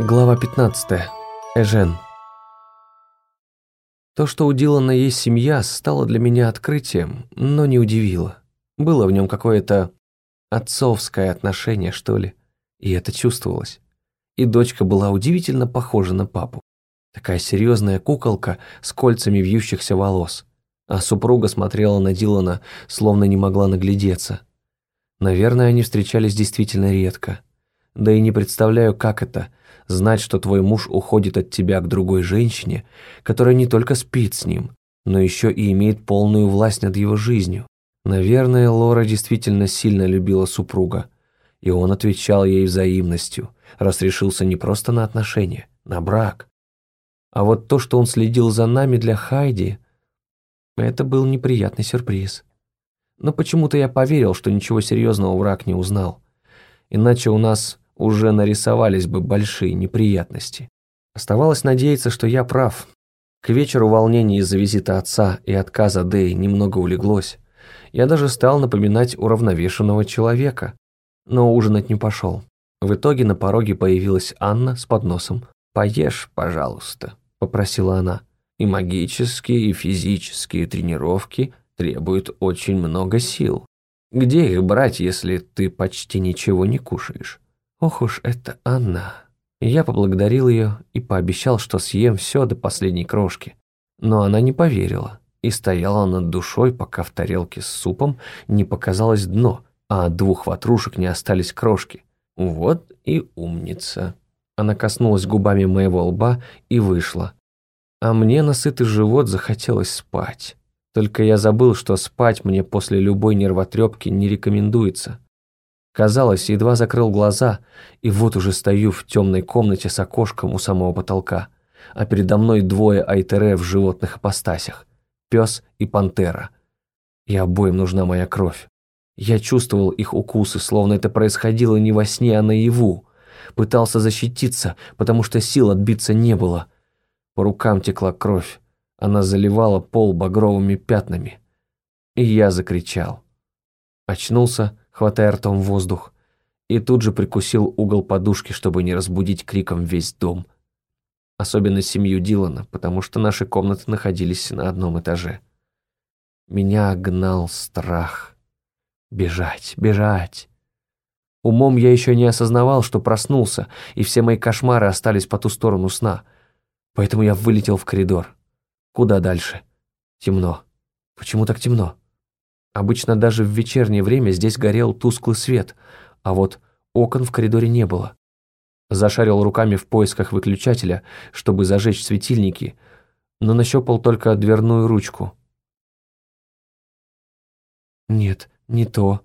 Глава 15. Эжен. То, что у Дилана есть семья, стало для меня открытием, но не удивило. Было в нем какое-то отцовское отношение, что ли, и это чувствовалось. И дочка была удивительно похожа на папу. Такая серьезная куколка с кольцами вьющихся волос. А супруга смотрела на Дилана, словно не могла наглядеться. Наверное, они встречались действительно редко. Да и не представляю, как это – знать, что твой муж уходит от тебя к другой женщине, которая не только спит с ним, но еще и имеет полную власть над его жизнью. Наверное, Лора действительно сильно любила супруга, и он отвечал ей взаимностью, раз решился не просто на отношения, на брак. А вот то, что он следил за нами для Хайди, это был неприятный сюрприз. Но почему-то я поверил, что ничего серьезного враг не узнал. Иначе у нас уже нарисовались бы большие неприятности. Оставалось надеяться, что я прав. К вечеру волнение из-за визита отца и отказа Дэи немного улеглось. Я даже стал напоминать уравновешенного человека, но ужинать не пошел. В итоге на пороге появилась Анна с подносом. «Поешь, пожалуйста», – попросила она. «И магические, и физические тренировки требуют очень много сил. Где их брать, если ты почти ничего не кушаешь?» Ох уж это Анна. Я поблагодарил ее и пообещал, что съем все до последней крошки. Но она не поверила и стояла над душой, пока в тарелке с супом не показалось дно, а от двух ватрушек не остались крошки. Вот и умница. Она коснулась губами моего лба и вышла. А мне на сытый живот захотелось спать. Только я забыл, что спать мне после любой нервотрепки не рекомендуется. Казалось, едва закрыл глаза, и вот уже стою в темной комнате с окошком у самого потолка, а передо мной двое айтере в животных апостасях – пес и пантера. И обоим нужна моя кровь. Я чувствовал их укусы, словно это происходило не во сне, а наяву. Пытался защититься, потому что сил отбиться не было. По рукам текла кровь. Она заливала пол багровыми пятнами. И я закричал. Очнулся – хватая ртом воздух, и тут же прикусил угол подушки, чтобы не разбудить криком весь дом. Особенно семью Дилана, потому что наши комнаты находились на одном этаже. Меня гнал страх. Бежать, бежать. Умом я еще не осознавал, что проснулся, и все мои кошмары остались по ту сторону сна. Поэтому я вылетел в коридор. Куда дальше? Темно. Почему так темно? Обычно даже в вечернее время здесь горел тусклый свет, а вот окон в коридоре не было. Зашарил руками в поисках выключателя, чтобы зажечь светильники, но нащупал только дверную ручку. Нет, не то.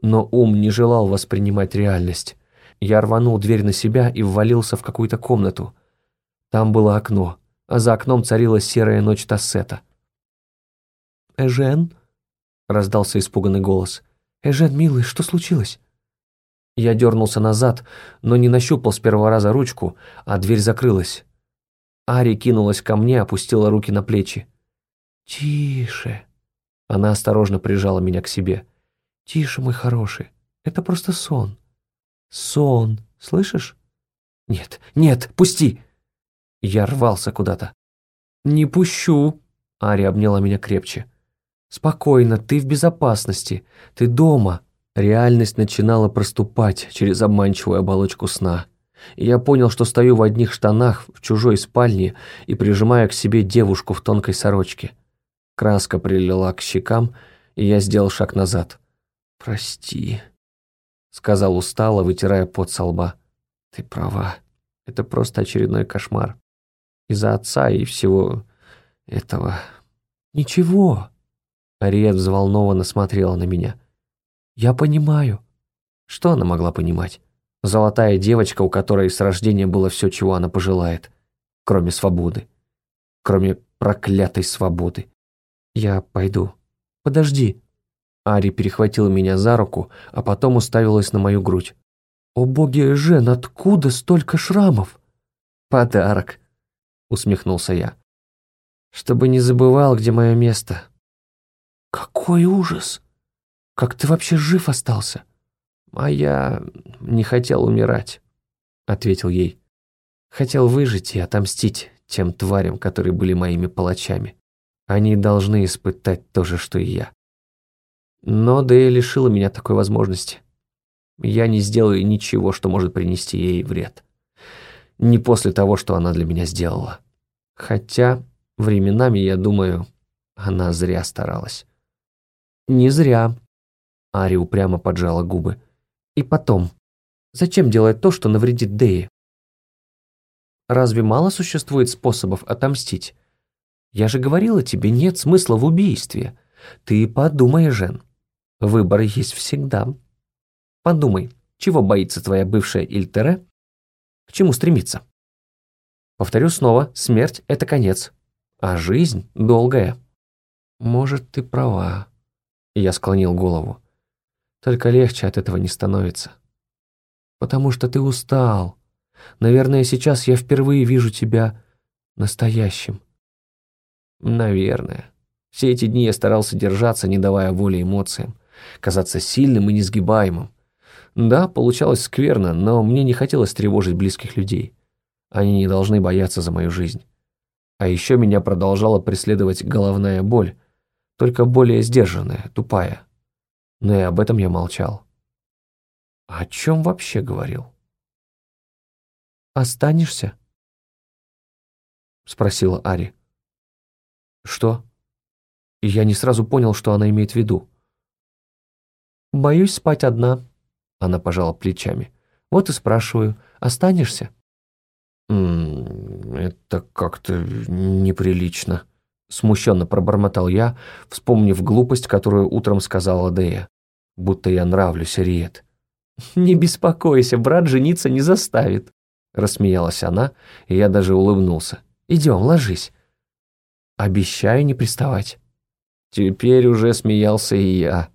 Но ум не желал воспринимать реальность. Я рванул дверь на себя и ввалился в какую-то комнату. Там было окно, а за окном царила серая ночь Тассета. «Эжен?» Раздался испуганный голос. «Эжен, милый, что случилось?» Я дернулся назад, но не нащупал с первого раза ручку, а дверь закрылась. Ари кинулась ко мне, опустила руки на плечи. «Тише!» Она осторожно прижала меня к себе. «Тише, мой хороший, это просто сон». «Сон, слышишь?» «Нет, нет, пусти!» Я рвался куда-то. «Не пущу!» Ари обняла меня крепче. «Спокойно, ты в безопасности, ты дома». Реальность начинала проступать через обманчивую оболочку сна. Я понял, что стою в одних штанах в чужой спальне и прижимаю к себе девушку в тонкой сорочке. Краска прилила к щекам, и я сделал шаг назад. «Прости», — сказал устало, вытирая пот со лба. «Ты права, это просто очередной кошмар. Из-за отца и всего этого». «Ничего», Ариет взволнованно смотрела на меня. «Я понимаю». Что она могла понимать? Золотая девочка, у которой с рождения было все, чего она пожелает. Кроме свободы. Кроме проклятой свободы. «Я пойду». «Подожди». Ари перехватила меня за руку, а потом уставилась на мою грудь. «О боги, Жен, откуда столько шрамов?» «Подарок», — усмехнулся я. «Чтобы не забывал, где мое место». «Какой ужас! Как ты вообще жив остался?» «А я не хотел умирать», — ответил ей. Хотел выжить и отомстить тем тварям, которые были моими палачами. Они должны испытать то же, что и я. Но Дэя лишила меня такой возможности. Я не сделаю ничего, что может принести ей вред. Не после того, что она для меня сделала. Хотя временами, я думаю, она зря старалась. Не зря. Ари упрямо поджала губы. И потом, зачем делать то, что навредит Дэе? Разве мало существует способов отомстить? Я же говорила тебе, нет смысла в убийстве. Ты подумай, Жен. Выбор есть всегда. Подумай, чего боится твоя бывшая Ильтере? К чему стремится? Повторю снова, смерть – это конец, а жизнь долгая. Может, ты права. Я склонил голову. Только легче от этого не становится. Потому что ты устал. Наверное, сейчас я впервые вижу тебя настоящим. Наверное. Все эти дни я старался держаться, не давая воли эмоциям казаться сильным и несгибаемым. Да, получалось скверно, но мне не хотелось тревожить близких людей. Они не должны бояться за мою жизнь. А еще меня продолжала преследовать головная боль, только более сдержанная, тупая. Но и об этом я молчал. О чем вообще говорил? «Останешься?» — спросила Ари. «Что?» Я не сразу понял, что она имеет в виду. «Боюсь спать одна», — она пожала плечами. «Вот и спрашиваю, останешься?» «М -м, «Это как-то неприлично», — смущенно пробормотал я, вспомнив глупость, которую утром сказала Дея. «Будто я нравлюсь, Риет». «Не беспокойся, брат жениться не заставит», — рассмеялась она, и я даже улыбнулся. «Идем, ложись». «Обещаю не приставать». Теперь уже смеялся и я.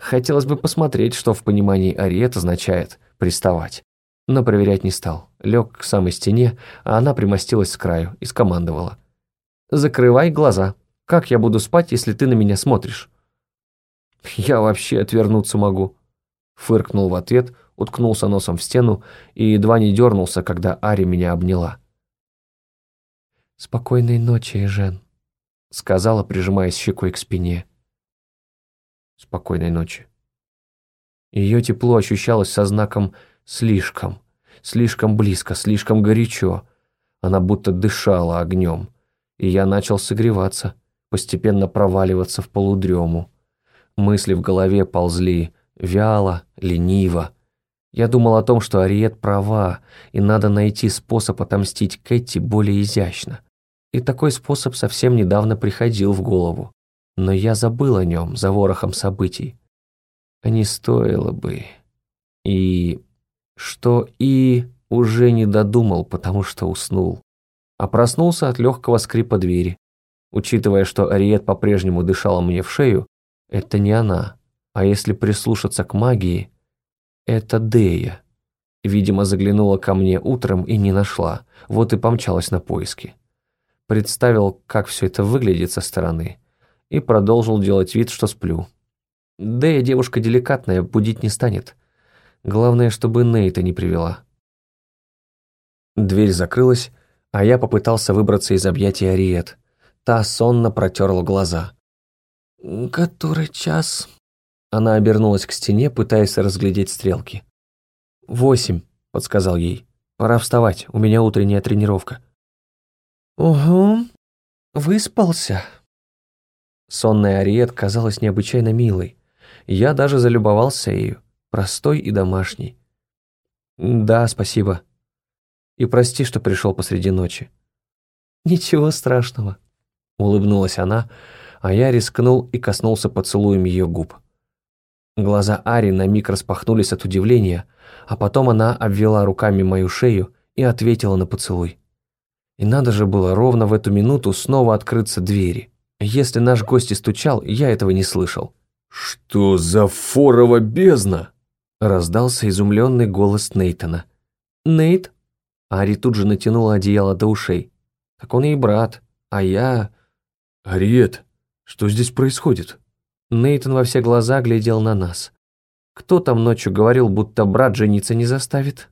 Хотелось бы посмотреть, что в понимании Ариет означает «приставать». Но проверять не стал. Лег к самой стене, а она примостилась с краю и скомандовала. «Закрывай глаза. Как я буду спать, если ты на меня смотришь?» «Я вообще отвернуться могу», — фыркнул в ответ, уткнулся носом в стену и едва не дернулся, когда Ари меня обняла. «Спокойной ночи, Жен», — сказала, прижимаясь щекой к спине. Спокойной ночи. Ее тепло ощущалось со знаком «слишком», слишком близко, слишком горячо. Она будто дышала огнем. И я начал согреваться, постепенно проваливаться в полудрему. Мысли в голове ползли вяло, лениво. Я думал о том, что Ариет права, и надо найти способ отомстить Кэти более изящно. И такой способ совсем недавно приходил в голову но я забыл о нем за ворохом событий. А не стоило бы. И... Что и... уже не додумал, потому что уснул. А проснулся от легкого скрипа двери. Учитывая, что Ариет по-прежнему дышала мне в шею, это не она. А если прислушаться к магии, это Дея. Видимо, заглянула ко мне утром и не нашла, вот и помчалась на поиски. Представил, как все это выглядит со стороны и продолжил делать вид, что сплю. И девушка деликатная, будить не станет. Главное, чтобы Нейта не привела. Дверь закрылась, а я попытался выбраться из объятий Ариет. Та сонно протерла глаза. «Который час?» Она обернулась к стене, пытаясь разглядеть стрелки. «Восемь», — подсказал ей. «Пора вставать, у меня утренняя тренировка». «Угу, выспался», Сонная Ариет казалась необычайно милой. Я даже залюбовался ею, простой и домашней. «Да, спасибо. И прости, что пришел посреди ночи». «Ничего страшного», — улыбнулась она, а я рискнул и коснулся поцелуем ее губ. Глаза Ари на миг распахнулись от удивления, а потом она обвела руками мою шею и ответила на поцелуй. И надо же было ровно в эту минуту снова открыться двери. Если наш гость и стучал, я этого не слышал. «Что за форова бездна?» Раздался изумленный голос Нейтона. «Нейт?» Ари тут же натянула одеяло до ушей. «Так он ей брат, а я...» «Ариет, что здесь происходит?» Нейтон во все глаза глядел на нас. Кто там ночью говорил, будто брат жениться не заставит?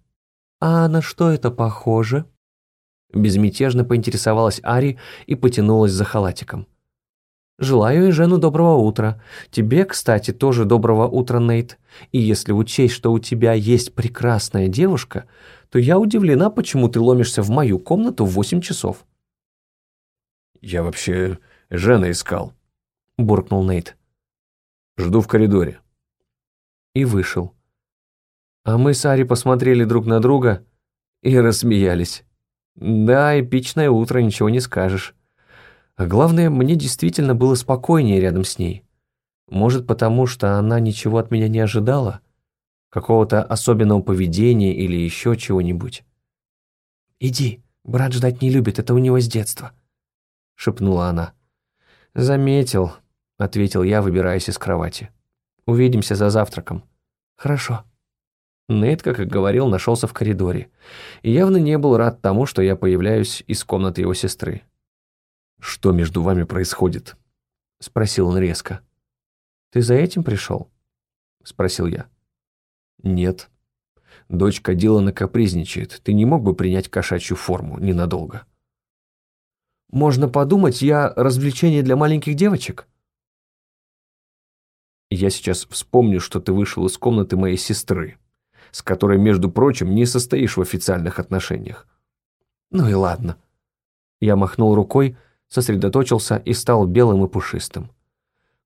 «А на что это похоже?» Безмятежно поинтересовалась Ари и потянулась за халатиком. «Желаю и Жену доброго утра. Тебе, кстати, тоже доброго утра, Нейт. И если учесть, что у тебя есть прекрасная девушка, то я удивлена, почему ты ломишься в мою комнату в восемь часов». «Я вообще Жена искал», — буркнул Нейт. «Жду в коридоре». И вышел. А мы с Ари посмотрели друг на друга и рассмеялись. Да, эпичное утро, ничего не скажешь. А главное, мне действительно было спокойнее рядом с ней. Может, потому что она ничего от меня не ожидала? Какого-то особенного поведения или еще чего-нибудь? «Иди, брат ждать не любит, это у него с детства», — шепнула она. «Заметил», — ответил я, выбираясь из кровати. «Увидимся за завтраком». «Хорошо». Нейт, как и говорил, нашелся в коридоре и явно не был рад тому, что я появляюсь из комнаты его сестры. «Что между вами происходит?» — спросил он резко. «Ты за этим пришел?» — спросил я. «Нет. Дочка Дилана капризничает. Ты не мог бы принять кошачью форму ненадолго?» «Можно подумать, я развлечение для маленьких девочек?» «Я сейчас вспомню, что ты вышел из комнаты моей сестры», с которой, между прочим, не состоишь в официальных отношениях. Ну и ладно. Я махнул рукой, сосредоточился и стал белым и пушистым.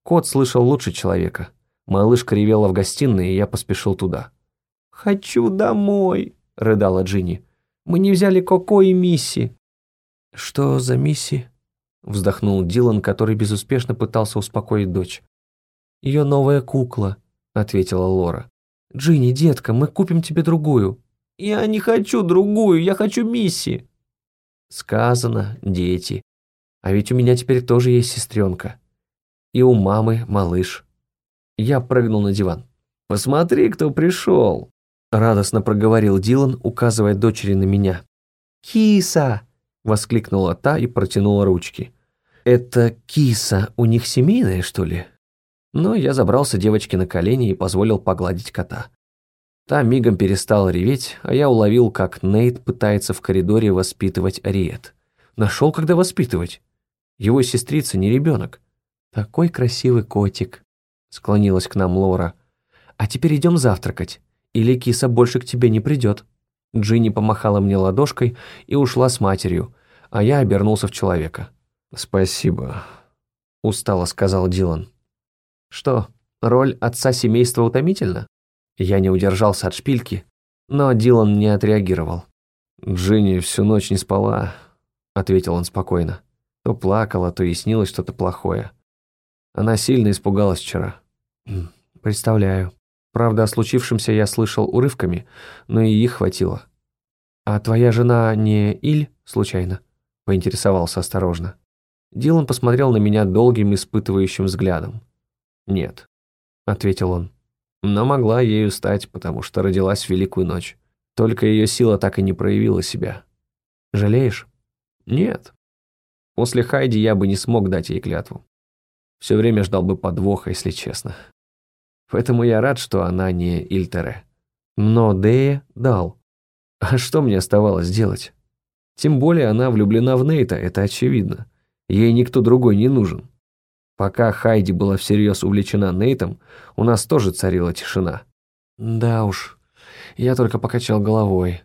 Кот слышал лучше человека. Малышка ревела в гостиной, и я поспешил туда. «Хочу домой», — рыдала Джинни. «Мы не взяли Коко и Мисси». «Что за Мисси?» — вздохнул Дилан, который безуспешно пытался успокоить дочь. «Ее новая кукла», — ответила Лора. «Джинни, детка, мы купим тебе другую». «Я не хочу другую, я хочу Мисси». Сказано, дети. А ведь у меня теперь тоже есть сестренка. И у мамы малыш. Я прыгнул на диван. «Посмотри, кто пришел!» Радостно проговорил Дилан, указывая дочери на меня. «Киса!» — воскликнула та и протянула ручки. «Это киса у них семейная, что ли?» но я забрался девочке на колени и позволил погладить кота. Та мигом перестала реветь, а я уловил, как Нейт пытается в коридоре воспитывать Ариет. Нашел, когда воспитывать. Его сестрица не ребенок. «Такой красивый котик», — склонилась к нам Лора. «А теперь идем завтракать, или киса больше к тебе не придет». Джинни помахала мне ладошкой и ушла с матерью, а я обернулся в человека. «Спасибо», — устало сказал Дилан. Что, роль отца семейства утомительна? Я не удержался от шпильки, но Дилан не отреагировал. «Джинни всю ночь не спала», — ответил он спокойно. То плакала, то и снилось что-то плохое. Она сильно испугалась вчера. Представляю. Правда, о случившемся я слышал урывками, но и их хватило. «А твоя жена не Иль, случайно?» — поинтересовался осторожно. Дилан посмотрел на меня долгим испытывающим взглядом. «Нет», — ответил он. «Но могла ею стать, потому что родилась в Великую ночь. Только ее сила так и не проявила себя. Жалеешь?» «Нет. После Хайди я бы не смог дать ей клятву. Все время ждал бы подвоха, если честно. Поэтому я рад, что она не Ильтере. Но Дея дал. А что мне оставалось делать? Тем более она влюблена в Нейта, это очевидно. Ей никто другой не нужен. Пока Хайди была всерьез увлечена Нейтом, у нас тоже царила тишина. Да уж, я только покачал головой.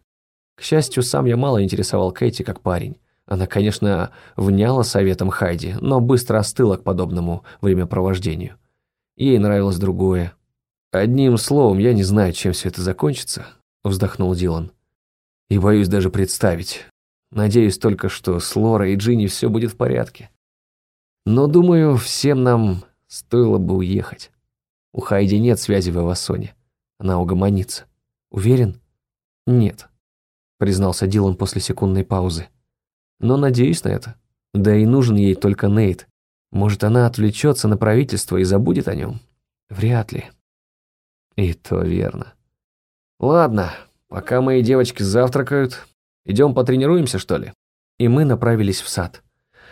К счастью, сам я мало интересовал Кэти как парень. Она, конечно, вняла советом Хайди, но быстро остыла к подобному времяпровождению. Ей нравилось другое. «Одним словом, я не знаю, чем все это закончится», — вздохнул Дилан. «И боюсь даже представить. Надеюсь только, что с Лорой и Джинни все будет в порядке». Но, думаю, всем нам стоило бы уехать. У Хайди нет связи в Эвасоне. Она угомонится. Уверен? Нет, признался Дилан после секундной паузы. Но надеюсь на это. Да и нужен ей только Нейт. Может, она отвлечется на правительство и забудет о нем? Вряд ли. И то верно. Ладно, пока мои девочки завтракают, идем потренируемся, что ли? И мы направились в сад.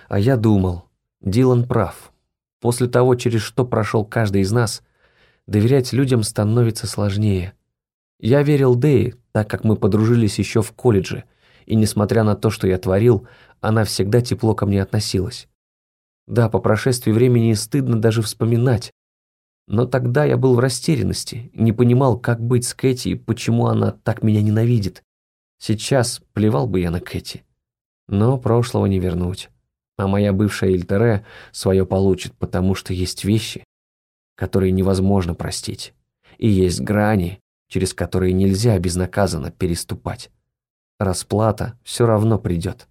А я думал, Дилан прав. После того, через что прошел каждый из нас, доверять людям становится сложнее. Я верил Дэи, так как мы подружились еще в колледже, И несмотря на то, что я творил, она всегда тепло ко мне относилась. Да, по прошествии времени стыдно даже вспоминать. Но тогда я был в растерянности, не понимал, как быть с Кэти и почему она так меня ненавидит. Сейчас плевал бы я на Кэти. Но прошлого не вернуть. А моя бывшая Ильтере свое получит, потому что есть вещи, которые невозможно простить. И есть грани, через которые нельзя безнаказанно переступать. Расплата все равно придет.